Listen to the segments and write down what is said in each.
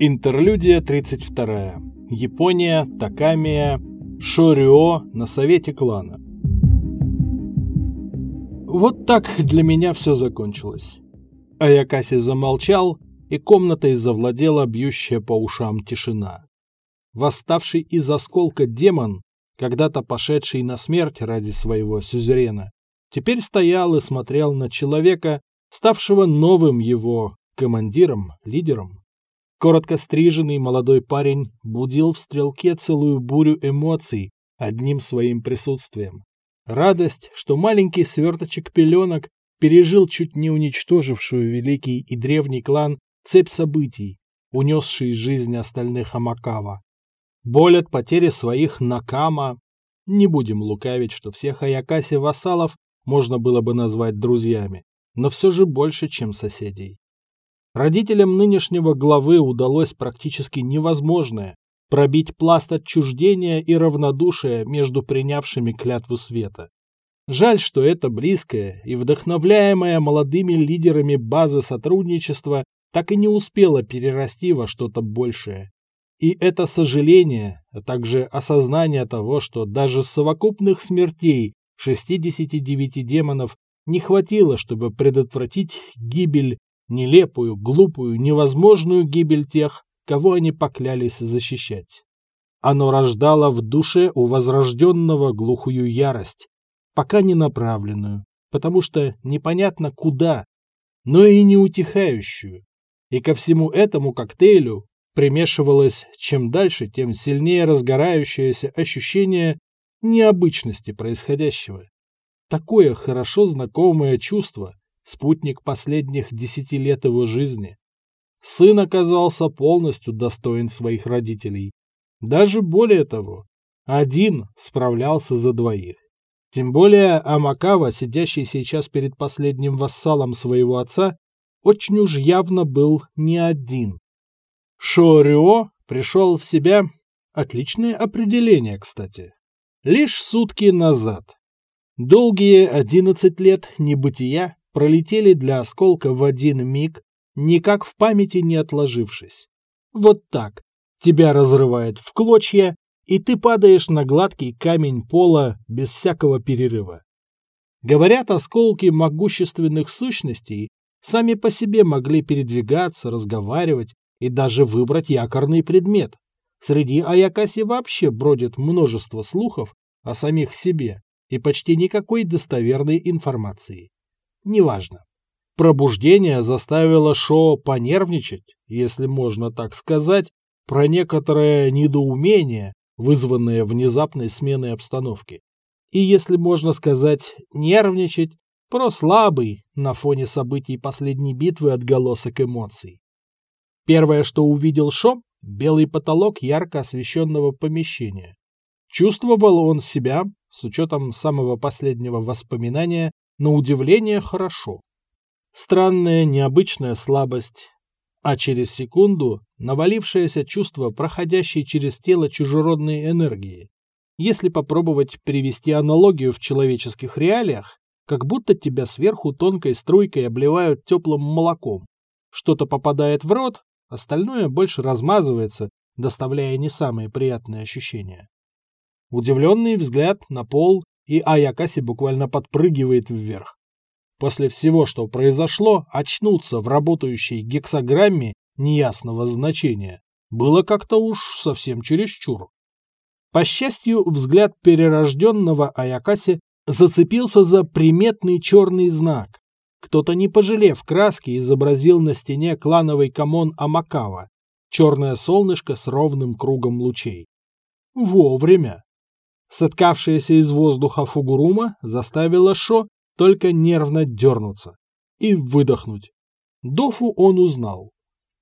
Интерлюдия 32. Япония, Такамия, Шорио на совете клана. Вот так для меня все закончилось. Аякаси замолчал, и комнатой завладела бьющая по ушам тишина. Восставший из осколка демон, когда-то пошедший на смерть ради своего сюзерена, теперь стоял и смотрел на человека, ставшего новым его командиром, лидером. Коротко стриженный молодой парень будил в стрелке целую бурю эмоций одним своим присутствием. Радость, что маленький сверточек пеленок пережил чуть не уничтожившую великий и древний клан цепь событий, унесший жизнь остальных Амакава. Боль от потери своих Накама. Не будем лукавить, что всех Аякаси вассалов можно было бы назвать друзьями, но все же больше, чем соседей. Родителям нынешнего главы удалось практически невозможное – пробить пласт отчуждения и равнодушия между принявшими клятву света. Жаль, что эта близкая и вдохновляемая молодыми лидерами база сотрудничества так и не успела перерасти во что-то большее. И это сожаление, а также осознание того, что даже совокупных смертей 69 демонов не хватило, чтобы предотвратить гибель нелепую, глупую, невозможную гибель тех, кого они поклялись защищать. Оно рождало в душе у возрожденного глухую ярость, пока не направленную, потому что непонятно куда, но и не утихающую. И ко всему этому коктейлю примешивалось чем дальше, тем сильнее разгорающееся ощущение необычности происходящего. Такое хорошо знакомое чувство, спутник последних десяти лет его жизни. Сын оказался полностью достоин своих родителей. Даже более того, один справлялся за двоих. Тем более Амакава, сидящий сейчас перед последним вассалом своего отца, очень уж явно был не один. Шорио пришел в себя, отличное определение, кстати, лишь сутки назад. Долгие одиннадцать лет небытия пролетели для осколка в один миг, никак в памяти не отложившись. Вот так. Тебя разрывает в клочья, и ты падаешь на гладкий камень пола без всякого перерыва. Говорят, осколки могущественных сущностей сами по себе могли передвигаться, разговаривать и даже выбрать якорный предмет. Среди Аякаси вообще бродит множество слухов о самих себе и почти никакой достоверной информации неважно. Пробуждение заставило Шо понервничать, если можно так сказать, про некоторое недоумение, вызванное внезапной сменой обстановки. И, если можно сказать, нервничать, про слабый на фоне событий последней битвы отголосок эмоций. Первое, что увидел Шо, белый потолок ярко освещенного помещения. Чувствовал он себя, с учетом самого последнего воспоминания, на удивление хорошо. Странная необычная слабость, а через секунду навалившееся чувство, проходящей через тело чужеродной энергии. Если попробовать привести аналогию в человеческих реалиях, как будто тебя сверху тонкой струйкой обливают теплым молоком. Что-то попадает в рот, остальное больше размазывается, доставляя не самые приятные ощущения. Удивленный взгляд на пол и Аякаси буквально подпрыгивает вверх. После всего, что произошло, очнуться в работающей гексограмме неясного значения было как-то уж совсем чересчур. По счастью, взгляд перерожденного Аякаси зацепился за приметный черный знак. Кто-то, не пожалев краски, изобразил на стене клановый камон Амакава, черное солнышко с ровным кругом лучей. Вовремя. Соткавшаяся из воздуха фугурума заставила Шо только нервно дернуться и выдохнуть. Дофу он узнал.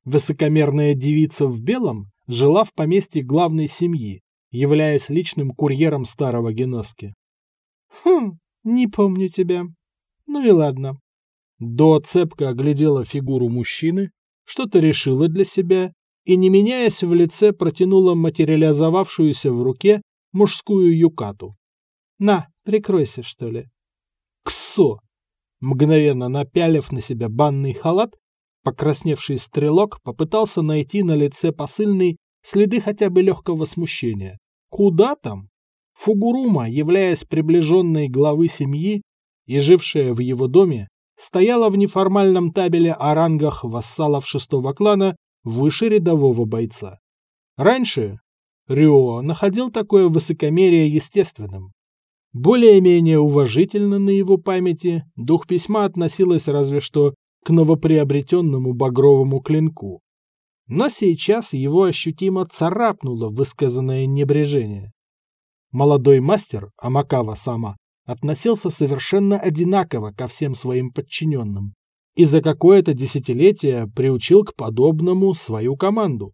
Высокомерная девица в белом жила в поместье главной семьи, являясь личным курьером старого Геноски. «Хм, не помню тебя. Ну и ладно». До цепко оглядела фигуру мужчины, что-то решила для себя и, не меняясь в лице, протянула материализовавшуюся в руке мужскую юкату. «На, прикройся, что ли». «Ксо!» Мгновенно напялив на себя банный халат, Покрасневший стрелок попытался найти на лице посыльный следы хотя бы легкого смущения. Куда там? Фугурума, являясь приближенной главы семьи и жившая в его доме, стояла в неформальном табеле о рангах вассалов шестого клана выше рядового бойца. Раньше Рюо находил такое высокомерие естественным. Более-менее уважительно на его памяти дух письма относилась разве что к новоприобретенному багровому клинку. Но сейчас его ощутимо царапнуло высказанное небрежение. Молодой мастер, Амакава Сама, относился совершенно одинаково ко всем своим подчиненным и за какое-то десятилетие приучил к подобному свою команду.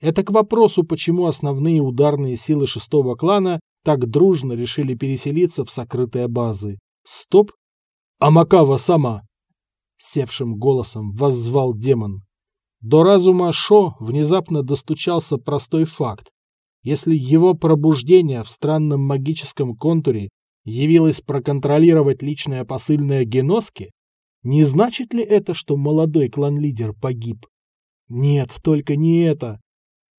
Это к вопросу, почему основные ударные силы шестого клана так дружно решили переселиться в сокрытые базы. Стоп! Амакава сама! Севшим голосом воззвал демон. До разума Шо внезапно достучался простой факт. Если его пробуждение в странном магическом контуре явилось проконтролировать личное посыльное Геноски, не значит ли это, что молодой клан-лидер погиб? Нет, только не это.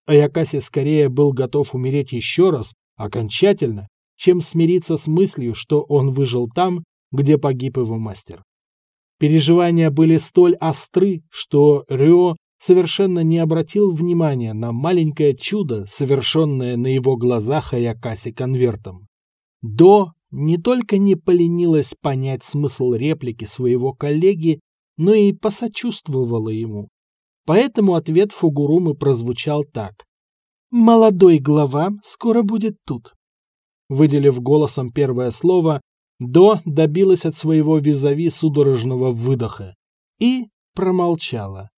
Аякаси скорее был готов умереть еще раз, окончательно, чем смириться с мыслью, что он выжил там, где погиб его мастер. Переживания были столь остры, что Рё совершенно не обратил внимания на маленькое чудо, совершенное на его глазах Аякаси конвертом. До не только не поленилась понять смысл реплики своего коллеги, но и посочувствовала ему. Поэтому ответ Фугурумы прозвучал так. «Молодой глава скоро будет тут». Выделив голосом первое слово, До добилась от своего визави судорожного выдоха и промолчала.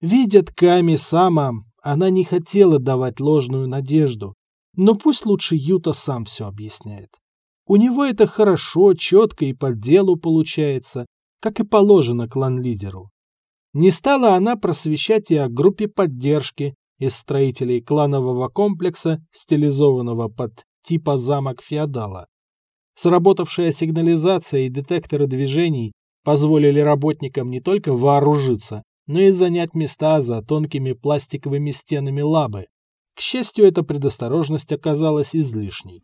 Видят Ками Сама, она не хотела давать ложную надежду, но пусть лучше Юта сам все объясняет. У него это хорошо, четко и по делу получается, как и положено клан-лидеру. Не стала она просвещать и о группе поддержки из строителей кланового комплекса, стилизованного под типа замок феодала. Сработавшая сигнализация и детекторы движений позволили работникам не только вооружиться, но и занять места за тонкими пластиковыми стенами лабы. К счастью, эта предосторожность оказалась излишней.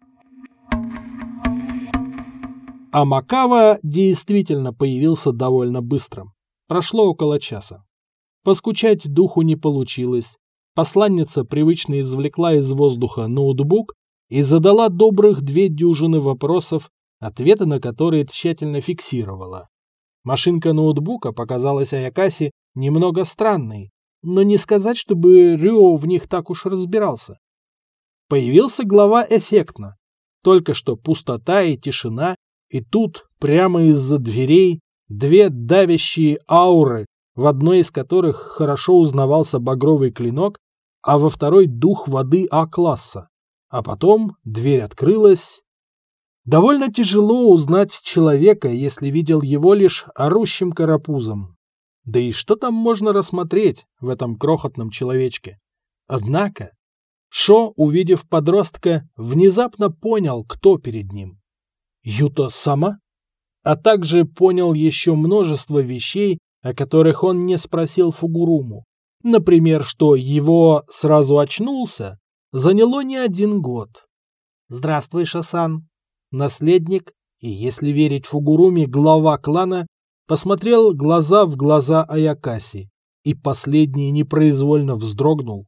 А Макава действительно появился довольно быстро. Прошло около часа. Поскучать духу не получилось. Посланница привычно извлекла из воздуха ноутбук и задала добрых две дюжины вопросов, ответы на которые тщательно фиксировала. Машинка ноутбука показалась Аякаси немного странной, но не сказать, чтобы Рюо в них так уж разбирался. Появился глава эффектно. Только что пустота и тишина и тут, прямо из-за дверей, две давящие ауры, в одной из которых хорошо узнавался багровый клинок, а во второй дух воды А-класса. А потом дверь открылась. Довольно тяжело узнать человека, если видел его лишь орущим карапузом. Да и что там можно рассмотреть в этом крохотном человечке? Однако, Шо, увидев подростка, внезапно понял, кто перед ним. Юто сама? А также понял еще множество вещей, о которых он не спросил Фугуруму. Например, что его сразу очнулся заняло не один год. «Здравствуй, Шасан!» Наследник, и, если верить Фугуруме, глава клана, посмотрел глаза в глаза Аякаси, и последний непроизвольно вздрогнул.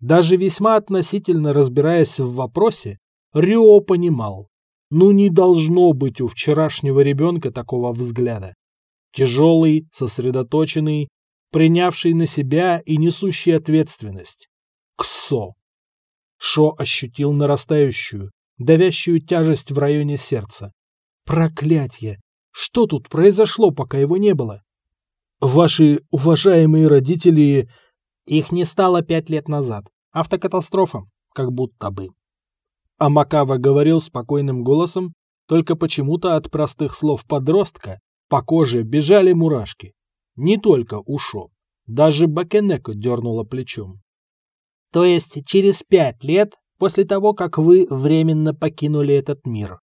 Даже весьма относительно разбираясь в вопросе, Рио понимал, ну не должно быть у вчерашнего ребенка такого взгляда. Тяжелый, сосредоточенный, принявший на себя и несущий ответственность. Ксо. Шо ощутил нарастающую, давящую тяжесть в районе сердца. Проклятье! Что тут произошло, пока его не было? Ваши уважаемые родители... Их не стало пять лет назад. Автокатастрофа, как будто бы. А Макава говорил спокойным голосом, только почему-то от простых слов подростка по коже бежали мурашки. Не только Ушо. Даже Бакенеко дернула плечом. То есть через пять лет после того, как вы временно покинули этот мир.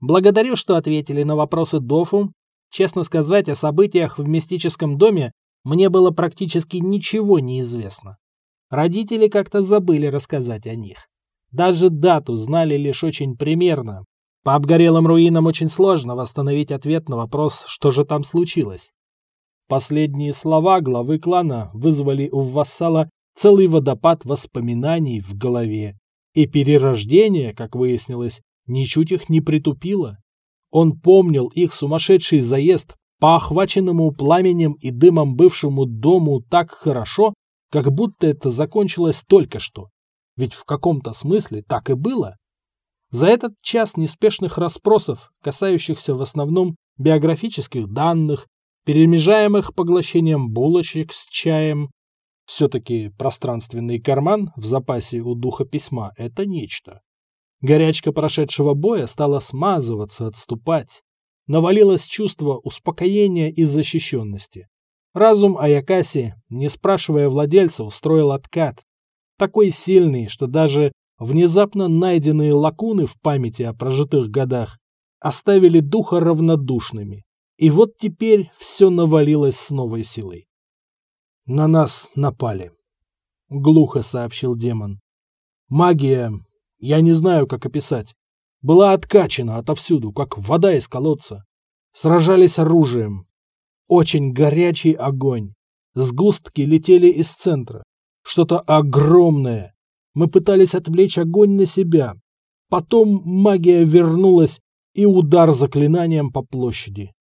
Благодарю, что ответили на вопросы Дофу. Честно сказать, о событиях в мистическом доме мне было практически ничего не известно. Родители как-то забыли рассказать о них. Даже дату знали лишь очень примерно. По обгорелым руинам очень сложно восстановить ответ на вопрос, что же там случилось. Последние слова главы клана вызвали у вассала целый водопад воспоминаний в голове. И перерождение, как выяснилось, ничуть их не притупило. Он помнил их сумасшедший заезд по охваченному пламенем и дымом бывшему дому так хорошо, как будто это закончилось только что. Ведь в каком-то смысле так и было. За этот час неспешных расспросов, касающихся в основном биографических данных, перемежаемых поглощением булочек с чаем, все-таки пространственный карман в запасе у духа письма – это нечто. Горячка прошедшего боя стала смазываться, отступать. Навалилось чувство успокоения и защищенности. Разум Аякаси, не спрашивая владельца, устроил откат. Такой сильный, что даже внезапно найденные лакуны в памяти о прожитых годах оставили духа равнодушными. И вот теперь все навалилось с новой силой. «На нас напали», — глухо сообщил демон. «Магия, я не знаю, как описать, была откачана отовсюду, как вода из колодца. Сражались оружием, очень горячий огонь. Сгустки летели из центра. Что-то огромное. Мы пытались отвлечь огонь на себя. Потом магия вернулась, и удар заклинанием по площади.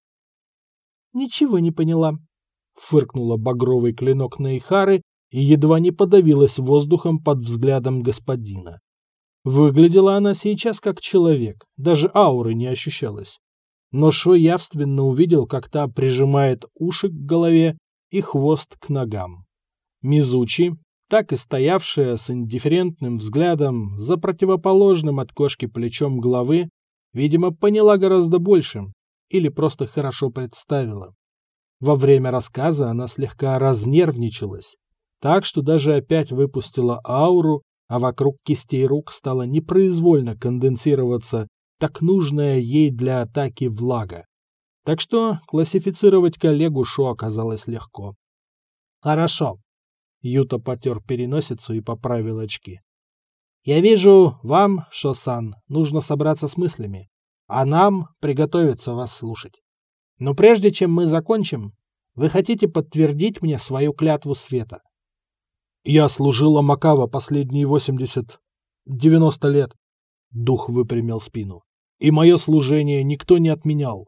«Ничего не поняла», — фыркнула багровый клинок Нейхары и едва не подавилась воздухом под взглядом господина. Выглядела она сейчас как человек, даже ауры не ощущалось но Шо явственно увидел, как та прижимает уши к голове и хвост к ногам. Мизучи, так и стоявшая с индифферентным взглядом за противоположным от кошки плечом головы, видимо, поняла гораздо больше или просто хорошо представила. Во время рассказа она слегка разнервничалась, так что даже опять выпустила ауру, а вокруг кистей рук стало непроизвольно конденсироваться так нужная ей для атаки влага. Так что классифицировать коллегу Шо оказалось легко. «Хорошо», — Юта потер переносицу и поправил очки. «Я вижу, вам, Шосан, нужно собраться с мыслями, а нам приготовиться вас слушать. Но прежде чем мы закончим, вы хотите подтвердить мне свою клятву света?» «Я служила Макава последние восемьдесят... девяносто лет», — дух выпрямил спину и мое служение никто не отменял.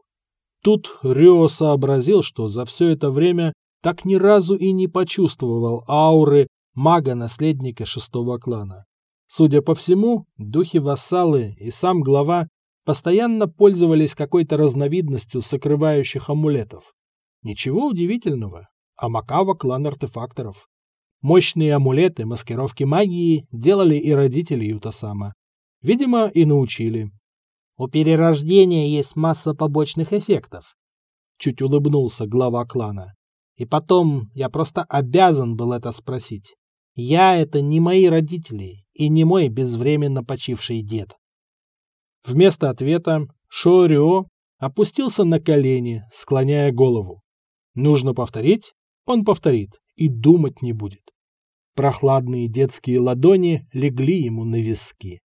Тут Рё сообразил, что за все это время так ни разу и не почувствовал ауры мага-наследника шестого клана. Судя по всему, духи-вассалы и сам глава постоянно пользовались какой-то разновидностью сокрывающих амулетов. Ничего удивительного. Амакава — клан артефакторов. Мощные амулеты маскировки магии делали и родители Ютасама. Видимо, и научили. У перерождения есть масса побочных эффектов. Чуть улыбнулся глава клана. И потом, я просто обязан был это спросить. Я — это не мои родители и не мой безвременно почивший дед. Вместо ответа Шорио опустился на колени, склоняя голову. Нужно повторить? Он повторит и думать не будет. Прохладные детские ладони легли ему на виски.